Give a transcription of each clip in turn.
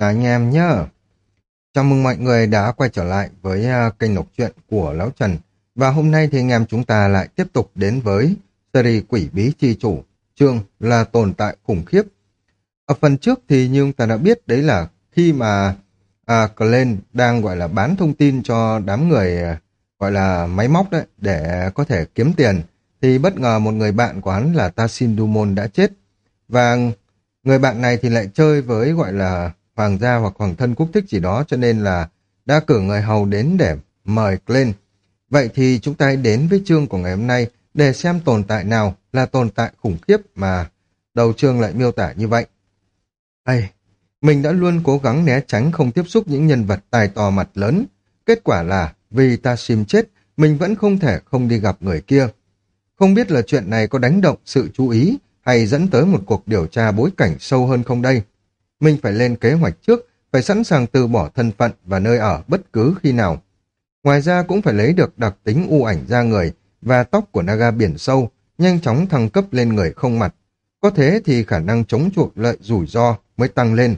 Chào anh em nhé. Chào mừng mọi người đã quay trở lại với à, kênh đọc truyện của Lão Trần. Và hôm nay thì anh em chúng ta lại tiếp tục đến với series Quỷ Bí Chi Chủ, chương là tồn tại khủng khiếp. Ở phần trước thì như chúng ta đã biết đấy là khi mà à, Glenn đang gọi là bán thông tin cho đám người à, gọi là máy móc đấy để có thể kiếm tiền thì bất ngờ một người bạn của hắn là Tassin Dumon đã chết. Và người bạn này thì lại chơi với gọi là hoàng gia hoặc hoàng thân quốc thích gì đó cho nên là đã cử người hầu đến để mời lên Vậy thì chúng ta hãy đến với chương của ngày hôm nay để xem tồn tại nào là tồn tại khủng khiếp mà đầu chương lại miêu tả như vậy. Ây, mình đã luôn cố gắng né tránh không tiếp xúc những nhân vật tài to mặt lớn. Kết quả là vì ta sim chết, mình vẫn không thể không đi gặp người kia. Không biết là chuyện này có đánh động sự chú ý hay dẫn tới một cuộc điều tra bối cảnh sâu hơn không đây. Mình phải lên kế hoạch trước, phải sẵn sàng từ bỏ thân phận và nơi ở bất cứ khi nào. Ngoài ra cũng phải lấy được đặc tính u ảnh da người và tóc của Naga biển sâu, nhanh chóng thăng cấp lên người không mặt. Có thế thì khả năng chống chuộc lợi rủi ro mới tăng lên.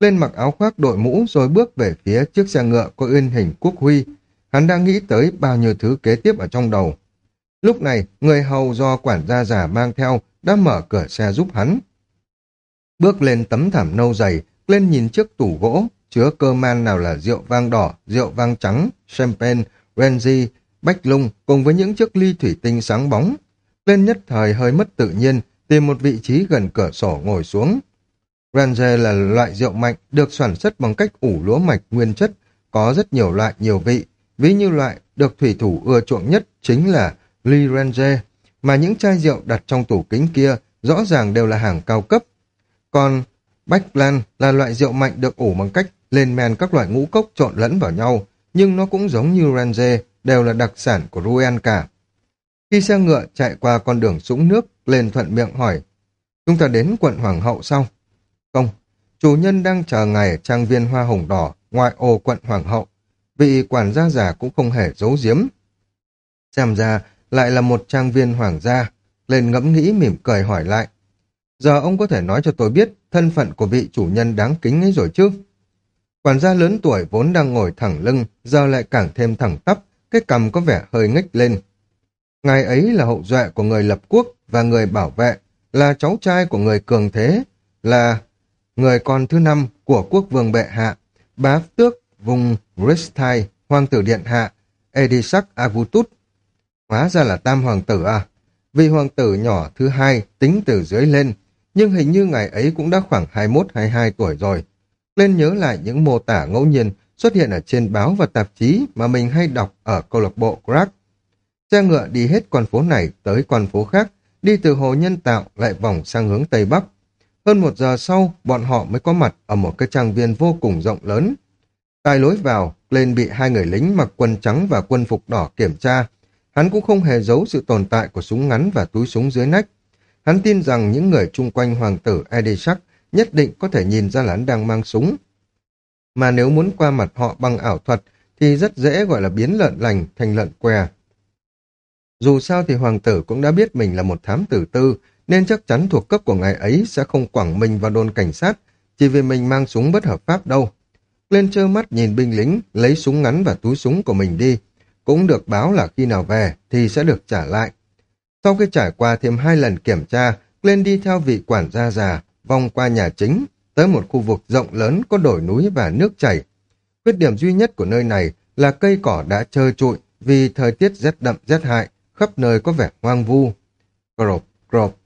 Lên mặc áo khoác đội mũ rồi bước về phía chiếc xe ngựa có in hình quốc huy. Hắn đang nghĩ tới bao nhiêu thứ kế tiếp ở trong đầu. Lúc này, người hầu do quản gia già mang theo đã mở cửa xe giúp hắn. Bước lên tấm thảm nâu dày, lên nhìn chiếc tủ gỗ, chứa cơ man nào là rượu vang đỏ, rượu vang trắng, champagne, brandy, bách lung cùng với những chiếc ly thủy tinh sáng bóng. Lên nhất thời hơi mất tự nhiên, tìm một vị trí gần cửa sổ ngồi xuống. Ranger là loại rượu mạnh được sản xuất bằng cách ủ lúa mạch nguyên chất, có rất nhiều loại nhiều vị. Ví như loại được thủy thủ ưa chuộng nhất chính là Lee Ranger, mà những chai rượu đặt trong tủ kính kia rõ ràng đều là hàng cao cấp. Còn Bách Lan là loại rượu mạnh được ủ bằng cách lên men các loại ngũ cốc trộn lẫn vào nhau, nhưng nó cũng giống như Ranger, đều là đặc sản của Ruen cả. Khi xe ngựa chạy qua con đường sũng nước, lên thuận miệng hỏi, chúng ta đến quận Hoàng hậu sau. Không, chủ nhân đang chờ ngài ở trang viên hoa hồng đỏ, ngoại ô quận Hoàng hậu. Vị quản gia già cũng không hề giấu giếm. Xem ra, lại là một trang viên hoàng gia. Lên ngẫm nghĩ mỉm cười hỏi lại. Giờ ông có thể nói cho tôi biết thân phận của vị chủ nhân đáng kính ấy rồi chứ? Quản gia lớn tuổi vốn đang ngồi thẳng lưng, giờ lại càng thêm thẳng tắp, cái cầm có vẻ hơi ngách lên. Ngài ấy là hậu duệ của người lập quốc và người bảo vệ, là cháu trai của người cường thế, là người con thứ năm của quốc vương bệ hạ, bá tước vùng Ristai, hoàng tử điện hạ, Edisak Avutus. Hóa ra là tam hoàng tử à? Vị hoàng tử nhỏ thứ hai tính từ dưới lên, nhưng hình như ngài ấy cũng đã khoảng 21-22 tuổi rồi. Lên nhớ lại những mô tả ngẫu nhiên xuất hiện ở trên báo và tạp chí mà mình hay đọc ở câu lạc bộ Crack. Xe ngựa đi hết con phố này tới con phố khác, đi từ hồ nhân tạo lại vòng sang hướng Tây Bắc. Hơn một giờ sau, bọn họ mới có mặt ở một cái trang viên vô cùng rộng lớn. Tại lối vào, lên bị hai người lính mặc quần trắng và quân phục đỏ kiểm tra. Hắn cũng không hề giấu sự tồn tại của súng ngắn và túi súng dưới nách. Hắn tin rằng những người chung quanh hoàng tử Edishak nhất định có thể nhìn ra là hắn đang mang súng. Mà nếu muốn qua mặt họ bằng ảo thuật thì rất dễ gọi là biến lợn lành thành lợn què. Dù sao thì hoàng tử cũng đã biết mình là một thám tử tư, nên chắc chắn thuộc cấp của ngài ấy sẽ không quẳng mình vào đồn cảnh sát, chỉ vì mình mang súng bất hợp pháp đâu. Lên trơ mắt nhìn binh lính, lấy súng ngắn và túi súng của mình đi. Cũng được báo là khi nào về thì sẽ được trả lại. Sau khi trải qua thêm hai lần kiểm tra, Glenn đi theo vị quản gia già, vòng qua nhà chính, tới một khu vực rộng lớn có đồi núi và nước chảy. Khuyết điểm duy nhất của nơi này là cây cỏ đã trơ trụi vì thời tiết rét đậm rét hại, khắp nơi có vẻ hoang vu. Crop, crop.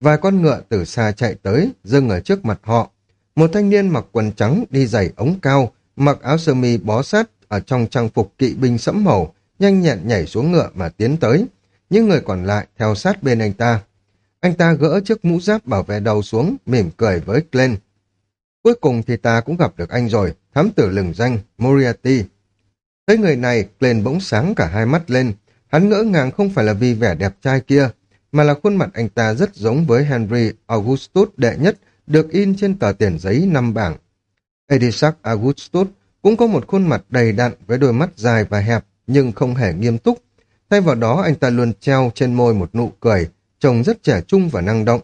Vài con ngựa từ xa chạy tới, dừng ở trước mặt họ. Một thanh niên mặc quần trắng đi giày ống cao, mặc áo sơ mi bó sát ở trong trang phục kỵ binh sẫm màu, nhanh nhẹn nhảy xuống ngựa mà tiến tới. Những người còn lại theo sát bên anh ta. Anh ta gỡ chiếc mũ giáp bảo vệ đầu xuống, mỉm cười với Glenn. Cuối cùng thì ta cũng gặp được anh rồi, thám tử lừng danh, Moriarty. Thấy người này, Glenn bỗng sáng cả hai mắt lên. Hắn ngỡ ngàng không phải là vì vẻ đẹp trai kia, mà là khuôn mặt anh ta rất giống với Henry Augustus đệ nhất được in trên tờ tiền giấy năm bảng. Edisac Augustus cũng có một khuôn mặt đầy đặn với đôi mắt dài và hẹp nhưng không hề nghiêm túc. Thay vào đó anh ta luôn treo trên môi một nụ cười, trông rất trẻ trung và năng động.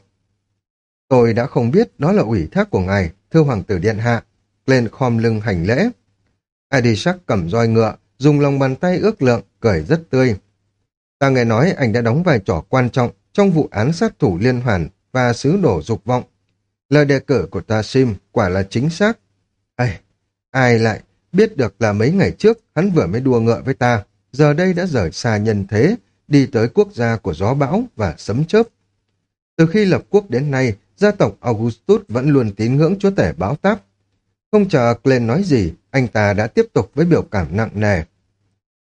Tôi đã không biết đó là ủy thác của ngài, thưa Hoàng tử Điện Hạ. lên khom lưng hành lễ. Adisak cầm roi ngựa, dùng lòng bàn tay ước lượng, cười rất tươi. Ta nghe nói anh đã đóng vai trò quan trọng trong vụ án sát thủ liên hoàn và sứ đổ dục vọng. Lời đề cử của ta sim quả là chính xác. Ây, ai lại biết được là mấy ngày trước hắn vừa mới đua ngựa với ta, giờ đây đã rời xa nhân thế, đi tới quốc gia của gió bão và sấm chớp. Từ khi lập quốc đến nay, gia tộc Augustus vẫn luôn tín ngưỡng chúa tể báo táp. Không chờ Glenn nói gì, anh ta đã tiếp tục với biểu cảm nặng nề.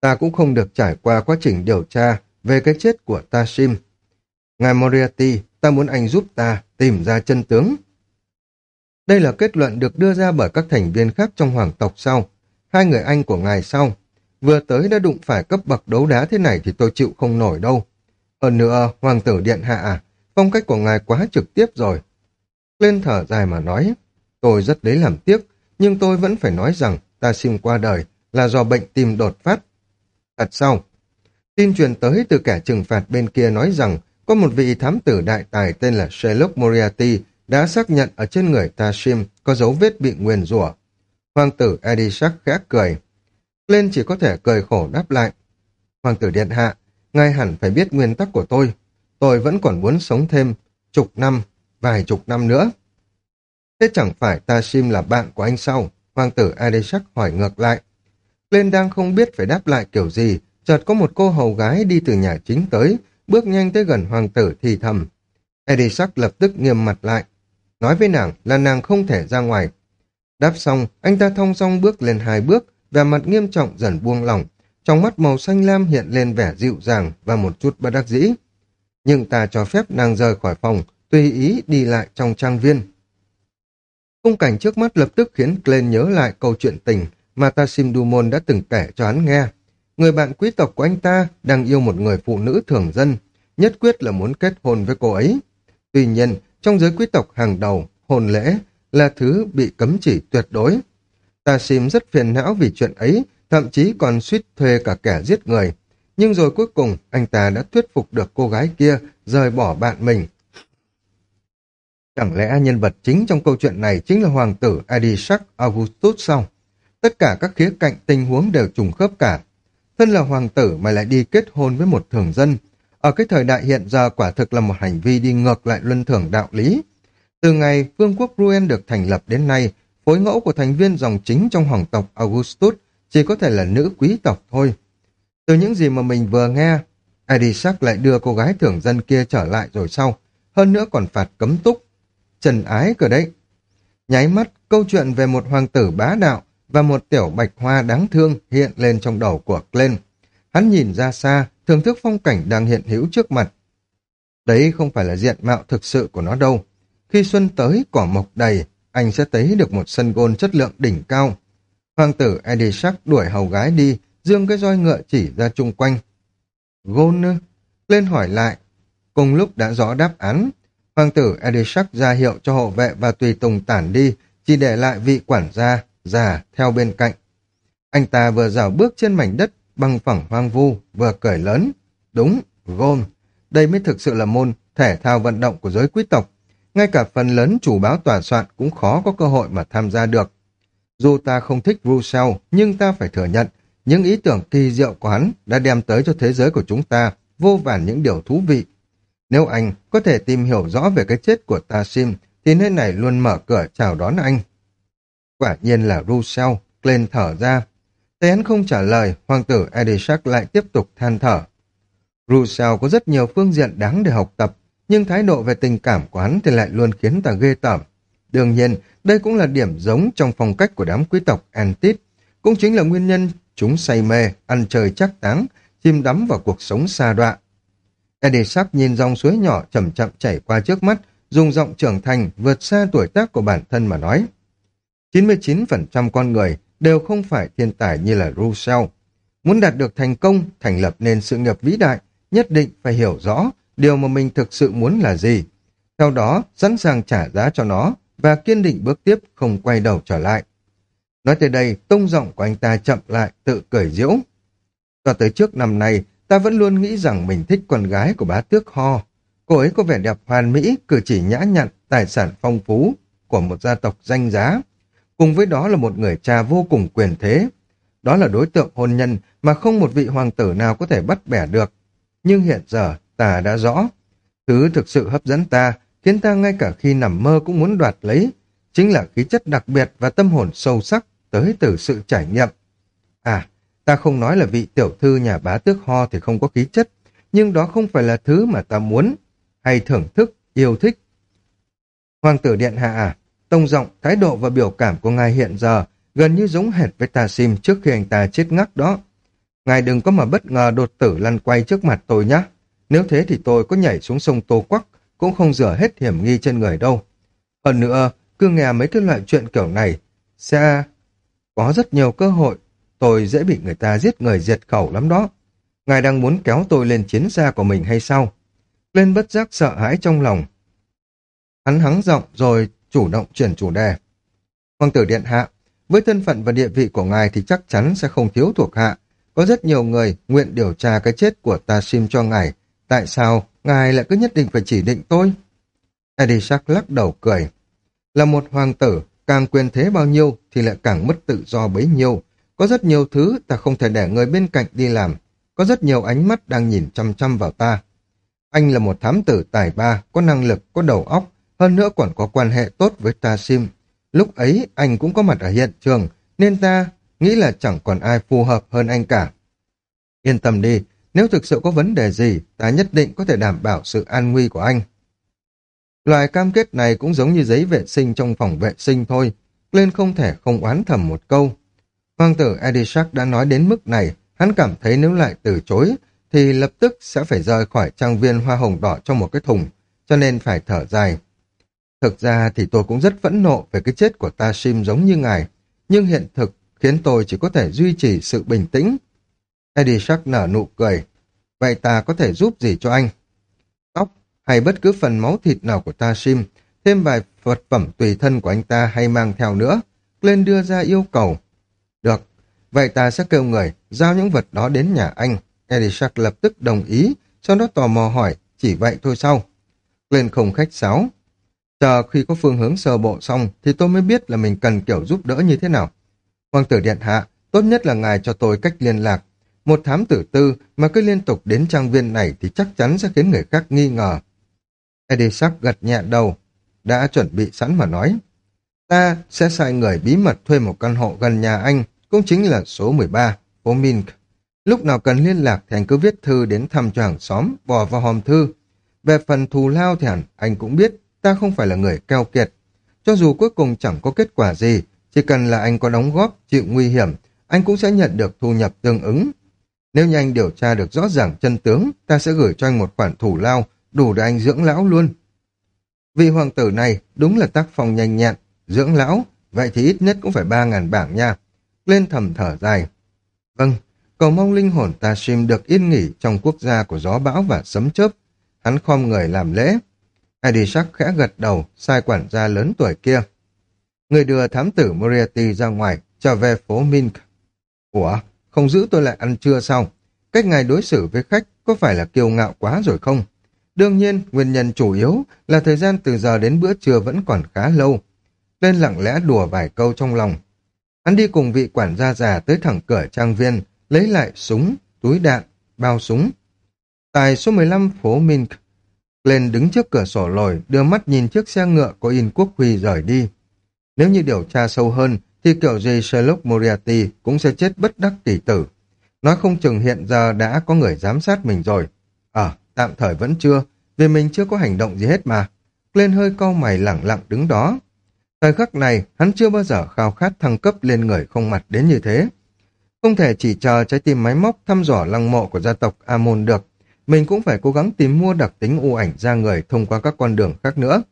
Ta cũng không được trải qua quá trình điều tra về cái chết của Tashim. Ngài Moriarty, ta muốn anh giúp ta tìm ra chân tướng. Đây là kết luận được đưa ra bởi các thành viên khác trong hoàng tộc sau. Hai người anh của ngài sau. Vừa tới đã đụng phải cấp bậc đấu đá thế này thì tôi chịu không nổi đâu. Hơn nữa, hoàng tử điện hạ à, phong cách của ngài quá trực tiếp rồi. Lên thở dài mà nói, tôi rất lấy làm tiếc, nhưng tôi vẫn phải nói rằng ta xin qua đời là do bệnh tim đột phát. Thật sao? Tin truyền tới từ kẻ trừng phạt bên kia nói rằng có một vị thám tử đại tài tên là Sherlock Moriarty đã xác nhận ở trên người Tashim có dấu vết bị nguyền rủa. Hoàng tử Edisak khẽ cười. Lên chỉ có thể cười khổ đáp lại. Hoàng tử Điện Hạ, ngài hẳn phải biết nguyên tắc của tôi. Tôi vẫn còn muốn sống thêm chục năm, vài chục năm nữa. Thế chẳng phải Tashim là bạn của anh sao? Hoàng tử Adeshak hỏi ngược lại. Lên đang không biết phải đáp lại kiểu gì, chợt có một cô hầu gái đi từ nhà chính tới, bước nhanh tới gần hoàng tử thì thầm. Adeshak lập tức nghiêm mặt lại. Nói với nàng là nàng không thể ra ngoài. Đáp xong, anh ta thong song bước lên hai bước, vẻ mặt nghiêm trọng dần buông lỏng. Trong mắt màu xanh lam hiện lên vẻ dịu dàng và một chút bất đắc dĩ. Nhưng ta cho phép nàng rời khỏi phòng, tùy ý đi lại trong trang viên. Khung cảnh trước mắt lập tức khiến Glenn nhớ lại câu chuyện tình mà Tassim Dumon đã từng kể cho hắn nghe. Người bạn quý tộc của anh ta đang yêu một người phụ nữ thường dân, nhất quyết là muốn kết hôn với cô ấy. Tuy nhiên, trong giới quý tộc hàng đầu, hôn lễ là thứ bị cấm chỉ tuyệt đối. Ta sim rất phiền não vì chuyện ấy, thậm chí còn suýt thuê cả kẻ giết người. Nhưng rồi cuối cùng, anh ta đã thuyết phục được cô gái kia rời bỏ bạn mình. Chẳng lẽ nhân vật chính trong câu chuyện này chính là hoàng tử Adisak Augustus sao? Tất cả các khía cạnh tình huống đều trùng khớp cả. Thân là hoàng tử mà lại đi kết hôn với một thường dân. Ở cái thời đại hiện giờ quả thực là một hành vi đi ngược lại luân thường đạo lý. Từ ngày vương quốc Ruen được thành lập đến nay, phối ngẫu của thành viên dòng chính trong hoàng tộc Augustus chỉ có thể là nữ quý tộc thôi. Từ những gì mà mình vừa nghe, Adisak lại đưa cô gái thưởng dân kia trở lại rồi sau, hơn nữa còn phạt cấm túc. Trần ái cờ đấy. Nháy mắt, câu chuyện về một hoàng tử bá đạo và một tiểu bạch hoa đáng thương hiện lên trong đầu của Glenn. Hắn nhìn ra xa, thưởng thức phong cảnh đang hiện hữu trước mặt. Đấy không phải là diện mạo thực sự của nó đâu. Khi xuân tới, cỏ mọc đầy, anh sẽ thấy được một sân gôn chất lượng đỉnh cao. Hoàng tử Edishak đuổi hầu gái đi, dương cái roi ngựa chỉ ra chung quanh. Gôn ư? Lên hỏi lại. Cùng lúc đã rõ đáp án, hoàng tử Edishak ra hiệu cho hộ vệ và tùy tùng tản đi, chỉ để lại vị quản gia, già, theo bên cạnh. Anh ta vừa rào bước trên mảnh đất bằng phẳng hoang vu, vừa cười lớn. Đúng, gôn. Đây mới thực sự là môn thể thao vận động của giới quý tộc. Ngay cả phần lớn chủ báo tòa soạn cũng khó có cơ hội mà tham gia được. Dù ta không thích Rousseau, nhưng ta phải thừa nhận, những ý tưởng kỳ diệu của hắn đã đem tới cho thế giới của chúng ta vô vàn những điều thú vị. Nếu anh có thể tìm hiểu rõ về cái chết của ta sim, thì nơi này luôn mở cửa chào đón anh. Quả nhiên là Rousseau, lên thở ra. Thấy hắn không trả lời, hoàng tử Edishak lại tiếp tục than thở. Rousseau có rất nhiều phương diện đáng để học tập, nhưng thái độ về tình cảm của hắn thì lại luôn khiến ta ghê tởm. Đương nhiên, đây cũng là điểm giống trong phong cách của đám quý tộc Antit, cũng chính là nguyên nhân chúng say mê, ăn chơi chắc táng, chìm đắm vào cuộc sống xa đọa. Edisac nhìn dòng suối nhỏ chậm chậm chảy qua trước mắt, dùng giọng trưởng thành vượt xa tuổi tác của bản thân mà nói. 99% con người đều không phải thiên tài như là Rousseau. Muốn đạt được thành công, thành lập nên sự nghiệp vĩ đại, nhất định phải hiểu rõ điều mà mình thực sự muốn là gì. Theo đó, sẵn sàng trả giá cho nó và kiên định bước tiếp không quay đầu trở lại. Nói tới đây, tông giọng của anh ta chậm lại, tự cười diễu. Cho tới trước năm nay, ta vẫn luôn nghĩ rằng mình thích con gái của bá tước Ho. Cô ấy có vẻ đẹp hoàn mỹ, cử chỉ nhã nhặn, tài sản phong phú của một gia tộc danh giá. Cùng với đó là một người cha vô cùng quyền thế. Đó là đối tượng hôn nhân mà không một vị hoàng tử nào có thể bắt bẻ được. Nhưng hiện giờ ta đã rõ. Thứ thực sự hấp dẫn ta, khiến ta ngay cả khi nằm mơ cũng muốn đoạt lấy, chính là khí chất đặc biệt và tâm hồn sâu sắc tới từ sự trải nghiệm. À, ta không nói là vị tiểu thư nhà bá tước ho thì không có khí chất, nhưng đó không phải là thứ mà ta muốn, hay thưởng thức, yêu thích. Hoàng tử Điện Hạ à, tông giọng, thái độ và biểu cảm của ngài hiện giờ gần như giống hệt với ta sim trước khi anh ta chết ngắc đó. Ngài đừng có mà bất ngờ đột tử lăn quay trước mặt tôi nhé. Nếu thế thì tôi có nhảy xuống sông Tô Quắc cũng không rửa hết hiểm nghi trên người đâu. Hơn nữa, cứ nghe mấy cái loại chuyện kiểu này sẽ có rất nhiều cơ hội. Tôi dễ bị người ta giết người diệt khẩu lắm đó. Ngài đang muốn kéo tôi lên chiến xa của mình hay sao? Lên bất giác sợ hãi trong lòng. Hắn hắng giọng rồi chủ động chuyển chủ đề. Hoàng tử Điện Hạ, với thân phận và địa vị của ngài thì chắc chắn sẽ không thiếu thuộc hạ. Có rất nhiều người nguyện điều tra cái chết của ta sim cho ngài. Tại sao ngài lại cứ nhất định phải chỉ định tôi? Edisak lắc đầu cười. Là một hoàng tử, càng quyền thế bao nhiêu thì lại càng mất tự do bấy nhiêu. Có rất nhiều thứ ta không thể để người bên cạnh đi làm. Có rất nhiều ánh mắt đang nhìn chăm chăm vào ta. Anh là một thám tử tài ba, có năng lực, có đầu óc, hơn nữa còn có quan hệ tốt với ta sim. Lúc ấy anh cũng có mặt ở hiện trường, nên ta nghĩ là chẳng còn ai phù hợp hơn anh cả. Yên tâm đi, nếu thực sự có vấn đề gì, ta nhất định có thể đảm bảo sự an nguy của anh. Loại cam kết này cũng giống như giấy vệ sinh trong phòng vệ sinh thôi, lên không thể không oán thầm một câu. Hoàng tử Edishak đã nói đến mức này, hắn cảm thấy nếu lại từ chối, thì lập tức sẽ phải rời khỏi trang viên hoa hồng đỏ trong một cái thùng, cho nên phải thở dài. Thực ra thì tôi cũng rất phẫn nộ về cái chết của ta Sim giống như ngài, nhưng hiện thực khiến tôi chỉ có thể duy trì sự bình tĩnh. Eddie Shark nở nụ cười. Vậy ta có thể giúp gì cho anh? Tóc hay bất cứ phần máu thịt nào của ta Sim, thêm vài vật phẩm tùy thân của anh ta hay mang theo nữa. Glenn đưa ra yêu cầu. Được, vậy ta sẽ kêu người giao những vật đó đến nhà anh. Eddie Shark lập tức đồng ý, sau đó tò mò hỏi, chỉ vậy thôi sao? Glenn không khách sáo, Chờ khi có phương hướng sơ bộ xong thì tôi mới biết là mình cần kiểu giúp đỡ như thế nào. Hoàng tử Điện Hạ, tốt nhất là ngài cho tôi cách liên lạc. Một thám tử tư mà cứ liên tục đến trang viên này thì chắc chắn sẽ khiến người khác nghi ngờ. Edisak gật nhẹ đầu, đã chuẩn bị sẵn mà nói. Ta sẽ sai người bí mật thuê một căn hộ gần nhà anh, cũng chính là số 13, phố Mink. Lúc nào cần liên lạc thì anh cứ viết thư đến thăm cho hàng xóm, bỏ vào hòm thư. Về phần thù lao thì hẳn anh cũng biết ta không phải là người keo kiệt. Cho dù cuối cùng chẳng có kết quả gì, chỉ cần là anh có đóng góp, chịu nguy hiểm, anh cũng sẽ nhận được thu nhập tương ứng. Nếu như anh điều tra được rõ ràng chân tướng, ta sẽ gửi cho anh một khoản thủ lao, đủ để anh dưỡng lão luôn. Vị hoàng tử này đúng là tác phong nhanh nhẹn, dưỡng lão, vậy thì ít nhất cũng phải ba ngàn bảng nha. Lên thầm thở dài. Vâng, cầu mong linh hồn ta sim được yên nghỉ trong quốc gia của gió bão và sấm chớp. Hắn khom người làm lễ. Adishak khẽ gật đầu, sai quản gia lớn tuổi kia. Người đưa thám tử Moriarty ra ngoài, trở về phố Mink. Ủa, không giữ tôi lại ăn trưa sao? Cách ngài đối xử với khách có phải là kiêu ngạo quá rồi không? Đương nhiên, nguyên nhân chủ yếu là thời gian từ giờ đến bữa trưa vẫn còn khá lâu. Lên lặng lẽ đùa vài câu trong lòng. Hắn đi cùng vị quản gia già tới thẳng cửa trang viên, lấy lại súng, túi đạn, bao súng. Tại số 15 phố Mink, lên đứng trước cửa sổ lồi, đưa mắt nhìn chiếc xe ngựa có in quốc huy rời đi. Nếu như điều tra sâu hơn, thì kiểu gì Sherlock Moriarty cũng sẽ chết bất đắc kỳ tử. Nói không chừng hiện giờ đã có người giám sát mình rồi. Ờ, tạm thời vẫn chưa, vì mình chưa có hành động gì hết mà. Lên hơi cau mày lẳng lặng đứng đó. Thời khắc này, hắn chưa bao giờ khao khát thăng cấp lên người không mặt đến như thế. Không thể chỉ chờ trái tim máy móc thăm dò lăng mộ của gia tộc Amon được mình cũng phải cố gắng tìm mua đặc tính u ảnh ra người thông qua các con đường khác nữa.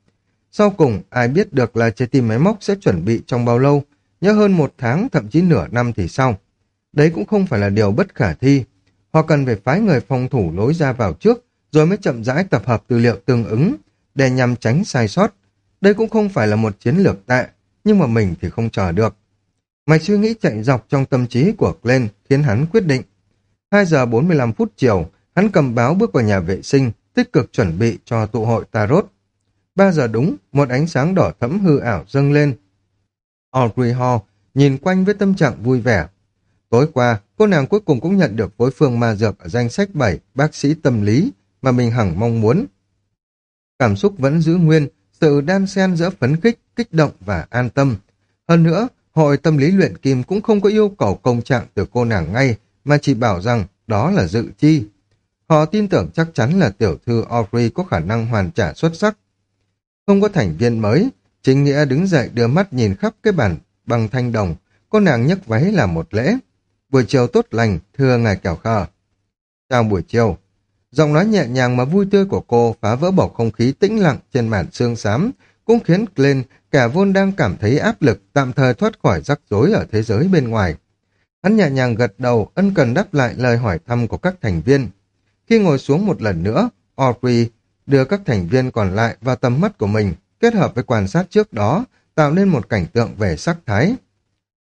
Sau cùng, ai biết được là trái tim máy móc sẽ chuẩn bị trong bao lâu, nhớ hơn một tháng, thậm chí nửa năm thì sau. Đấy cũng không phải là điều bất khả thi. Họ cần phải phái người phòng thủ lối ra vào trước, rồi mới chậm rãi tập hợp tư liệu tương ứng, để nhằm tránh sai sót. Đây cũng không phải là một chiến lược tệ, nhưng mà mình thì không chờ được. Mạch suy nghĩ chạy dọc trong tâm trí của Glenn khiến hắn quyết định. 2 giờ 45 phút chiều, Hắn cầm báo bước vào nhà vệ sinh, tích cực chuẩn bị cho tụ hội Tarot. Ba giờ đúng, một ánh sáng đỏ thẫm hư ảo dâng lên. Audrey Hall nhìn quanh với tâm trạng vui vẻ. Tối qua, cô nàng cuối cùng cũng nhận được phối phương ma dược ở danh sách 7 bác sĩ tâm lý mà mình hẳn mong muốn. Cảm xúc vẫn giữ nguyên, sự đan xen giữa phấn khích, kích động và an tâm. Hơn nữa, hội tâm lý luyện kim cũng không có yêu cầu công trạng từ cô nàng ngay, mà chỉ bảo rằng đó là dự chi. Họ tin tưởng chắc chắn là tiểu thư Audrey có khả năng hoàn trả xuất sắc. Không có thành viên mới, chính nghĩa đứng dậy đưa mắt nhìn khắp cái bàn bằng thanh đồng, cô nàng nhấc váy làm một lễ. Buổi chiều tốt lành, thưa ngài kẻo khờ. Chào buổi chiều. Giọng nói nhẹ nhàng mà vui tươi của cô phá vỡ bầu không khí tĩnh lặng trên màn xương xám, cũng khiến Glenn, cả vốn đang cảm thấy áp lực, tạm thời thoát khỏi rắc rối ở thế giới bên ngoài. Hắn nhẹ nhàng gật đầu, ân cần đáp lại lời hỏi thăm của các thành viên. Khi ngồi xuống một lần nữa, Audrey đưa các thành viên còn lại vào tầm mắt của mình, kết hợp với quan sát trước đó, tạo nên một cảnh tượng về sắc thái.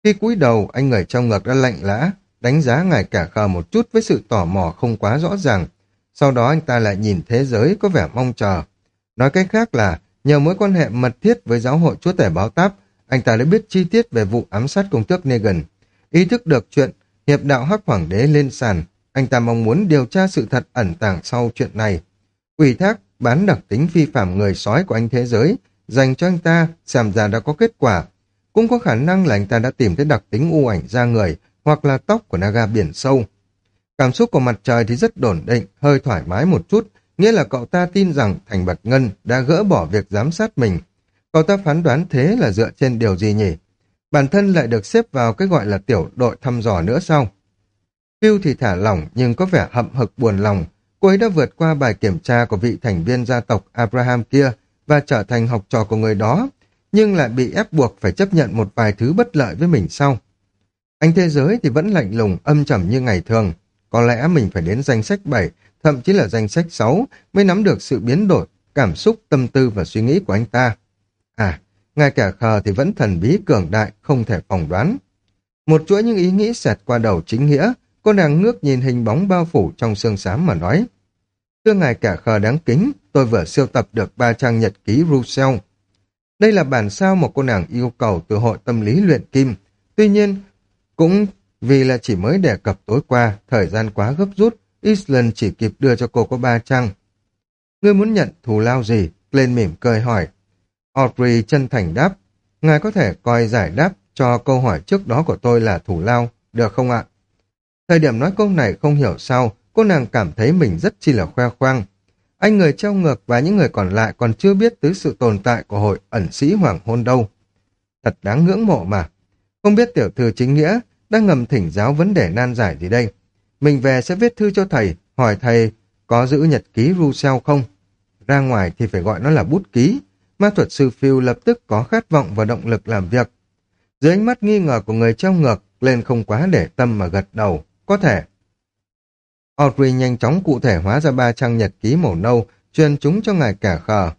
Khi cúi đầu, anh người trong ngực đã lạnh lã, đánh giá ngài cả khờ một chút với sự tò mò không quá rõ ràng. Sau đó anh ta lại nhìn thế giới có vẻ mong chờ. Nói cách khác là, nhờ mối quan hệ mật thiết với giáo hội chúa tể báo táp, anh ta đã biết chi tiết về vụ ám sát công tước Negan. Ý thức được chuyện hiệp đạo hắc hoàng đế lên sàn, anh ta mong muốn điều tra sự thật ẩn tàng sau chuyện này. Ủy thác bán đặc tính phi phạm người sói của anh thế giới dành cho anh ta xem ra đã có kết quả. Cũng có khả năng là anh ta đã tìm thấy đặc tính u ảnh da người hoặc là tóc của Naga biển sâu. Cảm xúc của mặt trời thì rất đổn định, hơi thoải mái một chút, nghĩa là cậu ta tin rằng Thành Bạch Ngân đã gỡ bỏ việc giám sát mình. Cậu ta phán đoán thế là dựa trên điều gì nhỉ? Bản thân lại được xếp vào cái gọi là tiểu đội thăm dò nữa sao? Phiêu thì thả lỏng nhưng có vẻ hậm hực buồn lòng. Cô ấy đã vượt qua bài kiểm tra của vị thành viên gia tộc Abraham kia và trở thành học trò của người đó, nhưng lại bị ép buộc phải chấp nhận một vài thứ bất lợi với mình sau. Anh thế giới thì vẫn lạnh lùng, âm trầm như ngày thường. Có lẽ mình phải đến danh sách 7, thậm chí là danh sách 6 mới nắm được sự biến đổi, cảm xúc, tâm tư và suy nghĩ của anh ta. À, ngay cả khờ thì vẫn thần bí cường đại, không thể phỏng đoán. Một chuỗi những ý nghĩ xẹt qua đầu chính nghĩa, cô nàng ngước nhìn hình bóng bao phủ trong sương xám mà nói. Thưa ngài cả khờ đáng kính, tôi vừa siêu tập được ba trang nhật ký Rousseau. Đây là bản sao một cô nàng yêu cầu từ hội tâm lý luyện kim. Tuy nhiên, cũng vì là chỉ mới đề cập tối qua, thời gian quá gấp rút, Island chỉ kịp đưa cho cô có ba trang. Ngươi muốn nhận thù lao gì? Lên mỉm cười hỏi. Audrey chân thành đáp. Ngài có thể coi giải đáp cho câu hỏi trước đó của tôi là thù lao, được không ạ? Thời điểm nói câu này không hiểu sao, cô nàng cảm thấy mình rất chi là khoe khoang. Anh người treo ngược và những người còn lại còn chưa biết tới sự tồn tại của hội ẩn sĩ hoàng hôn đâu. Thật đáng ngưỡng mộ mà. Không biết tiểu thư chính nghĩa đang ngầm thỉnh giáo vấn đề nan giải gì đây. Mình về sẽ viết thư cho thầy, hỏi thầy có giữ nhật ký Rousseau không? Ra ngoài thì phải gọi nó là bút ký. Ma thuật sư Phil lập tức có khát vọng và động lực làm việc. Dưới ánh mắt nghi ngờ của người treo ngược, lên không quá để tâm mà gật đầu. Có thể. Audrey nhanh chóng cụ thể hóa ra ba trang nhật ký màu nâu, truyền chúng cho ngài cả khờ.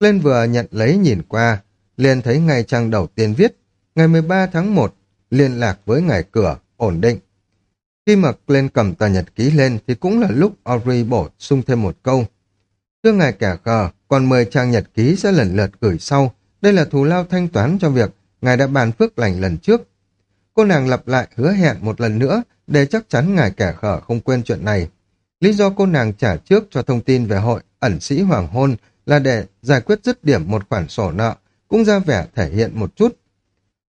Lên vừa nhận lấy nhìn qua, liền thấy ngày trang đầu tiên viết, ngày 13 tháng 1, liên lạc với ngài cửa, ổn định. Khi mà lên cầm tờ nhật ký lên thì cũng là lúc Audrey bổ sung thêm một câu. Thưa ngài cả khờ, còn 10 trang nhật ký sẽ lần lượt gửi sau. Đây là thù lao thanh toán cho việc ngài đã bàn phước lành lần trước. Cô nàng lặp lại hứa hẹn một lần nữa để chắc chắn ngài kẻ khở không quên chuyện này. Lý do cô nàng trả trước cho thông tin về hội ẩn sĩ hoàng hôn là để giải quyết dứt điểm một khoản sổ nợ, cũng ra vẻ thể hiện một chút.